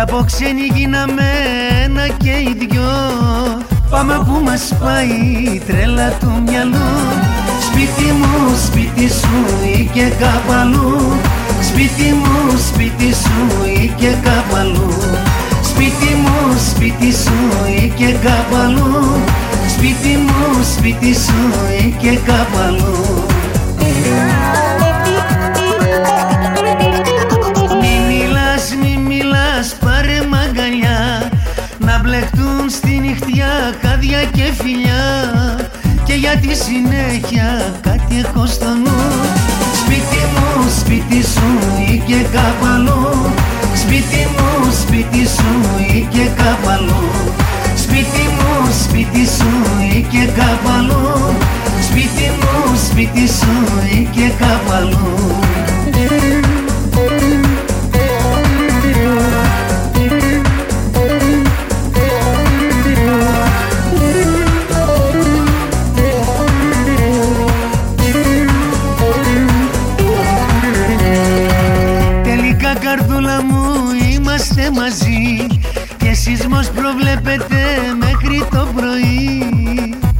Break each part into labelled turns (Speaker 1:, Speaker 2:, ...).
Speaker 1: Από ξένοι γίναμε ένα και οι δυο. Πάμε που μας πάει η τρέλα του μυαλού. Σπίτι μου, σπίτι σου ή και κάπου Σπίτι μου, σπίτι σου ή και κάπου Σπίτι μου, σπίτι σου ή και κάπου Σπίτι μου, σπίτι σου ή και κάπου Μη στη νυχτιά χάδια και φιλιά. Και για τη συνέχεια κάτι έχω στο νου. Σπίτι μου, σπίτι σου ή και κάπου Σπίτι μου, σπίτι σου ή και κάπου Σπίτι μου, σπίτι σου ή και κάπου Σπίτι Τελικά καρδούλα μου είμαστε μαζί. Και σεισμός προβλέπεται μέχρι το πρωί.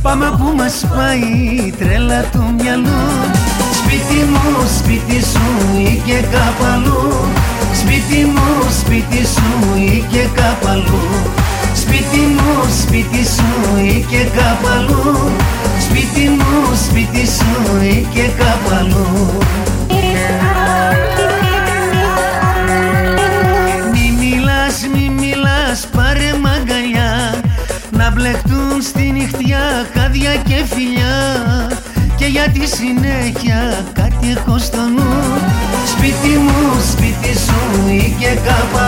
Speaker 1: Πάμε που μας πάει η τρέλα του μυαλού. Σπίτι μου, σπίτι σου ή και κάπου Σπίτι μου, σπίτι σου ή και κάπου Σπίτι μου, σπίτι σου ή και κάπου Σπίτι μου, σπίτι σου ή και κάπου Μη στη νυχτιά χάδια και φιλιά Και για τη συνέχεια κάτι έχω στο νου. Σπίτι μου, σπίτι σου ή και κάπου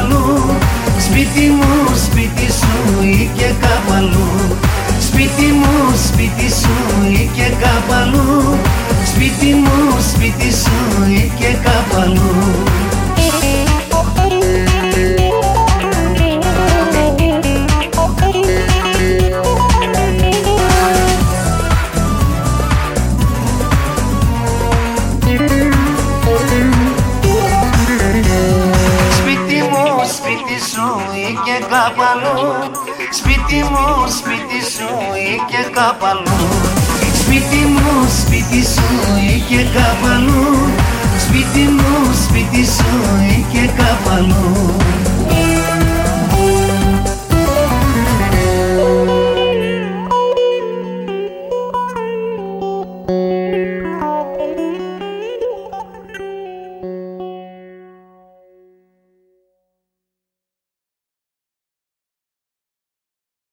Speaker 1: Σπίτι μου, σπίτι σου ή και κάπου Σπίτι ή και κάπου αλλού Σπίτι μου, σπίτι σου ή και κάπου αλλού Σπίτι μου, σπίτι σου ή και κάπου αλλού Σπίτι μου, σπίτι σου ή και κάπου αλλού